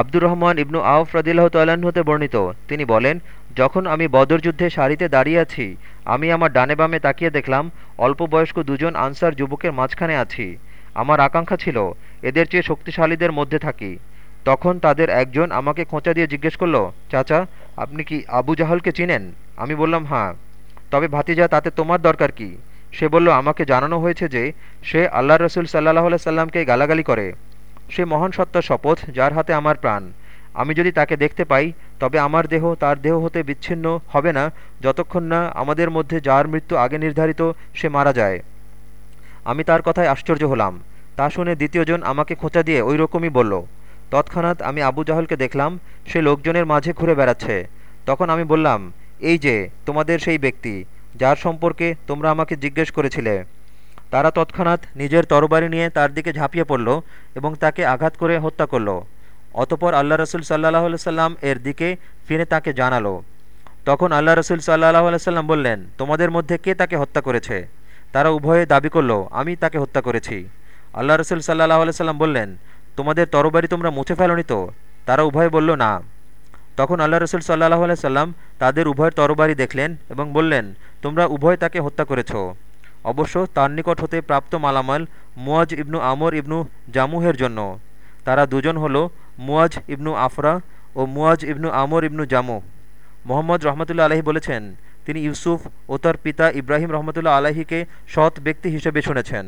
আব্দুর রহমান ইবনু আউফ রদিল্লাহ তাল্লাহ্ন হতে বর্ণিত। তিনি বলেন, যখন আমি বদর যুদ্ধে সারিতে দাঁড়িয়ে আছি, আমি আমার ডানে বামে তাকিয়ে দেখলাম অল্প বয়স্ক দুজন আনসার যুবকের মাঝখানে আছি। আমার আকাঙ্ক্ষা ছিল, এদের চেয়ে শক্তিশালীদের মধ্যে থাকি। তখন তাদের একজন আমাকে খোঁচা দিয়ে জিজ্ঞেস করল, চাচা, আপনি কি আবু জাহলকে চিনেন? আমি বললাম হ্যাঁ। তবে ভাতিজা, তাতে তোমার দরকার কি? সে বলল, আমাকে জানানো হয়েছে যে, সে আল্লাহ রসুল সাল্লাহ সাল্লামকে গালাগালি করে। সে মহান সত্তার শপথ, যার হাতে আমার প্রাণ। আমি যদি তাকে দেখতে পাই, তবে আমার দেহ তার দেহ হতে বিচ্ছিন্ন হবে না, যতক্ষণ না আমাদের মধ্যে যার মৃত্যু আগে নির্ধারিত, সে মারা যায়। আমি তার কথায় আশ্চর্য হলাম। তা শুনে দ্বিতীয়জন আমাকে খোঁচা দিয়ে ওই রকমই বলল, তৎক্ষণাৎ আমি আবু জাহলকে দেখলাম, সে লোকজনের মাঝে ঘুরে বেড়াচ্ছে। তখন আমি বললাম, এই যে, তোমাদের সেই ব্যক্তি, যার সম্পর্কে তোমরা আমাকে জিজ্ঞেস করেছিলে। তারা তৎক্ষণাৎ নিজের তরবারি নিয়ে তার দিকে ঝাঁপিয়ে পড়ল এবং তাকে আঘাত করে হত্যা করল। অতপর আল্লাহ রসুল সাল্লাহ সাল্লাম এর দিকে ফিরে তাকে জানালো। তখন আল্লাহ রসুল সাল্লাহ সাল্লাম বললেন, তোমাদের মধ্যে কে তাকে হত্যা করেছে? তারা উভয়ে দাবি করল, আমি তাকে হত্যা করেছি। আল্লাহ রসুল সাল্লাহ সাল্লাম বললেন, তোমাদের তরবারি তোমরা মুছে ফেলনি তো? তারা উভয়ে বলল, না। তখন আল্লাহ রসুল সাল্লাহ সাল্লাম তাদের উভয়ের তরবারি দেখলেন এবং বললেন, তোমরা উভয় তাকে হত্যা করেছ। অবশ্য তার নিকট হতে প্রাপ্ত মালামাল মুয়াজ ইবনু আমর ইবনু জামুহের জন্য। তারা দুজন হল মুয়াজ ইবনু আফরা ও মুয়াজ ইবনু আমর ইবনু জামু। মোহাম্মদ রহমতুল্লা আলহী বলেছেন, তিনি ইউসুফ ও তার পিতা ইব্রাহিম রহমতুল্লাহ আলাহিকে সৎ ব্যক্তি হিসেবে শুনেছেন।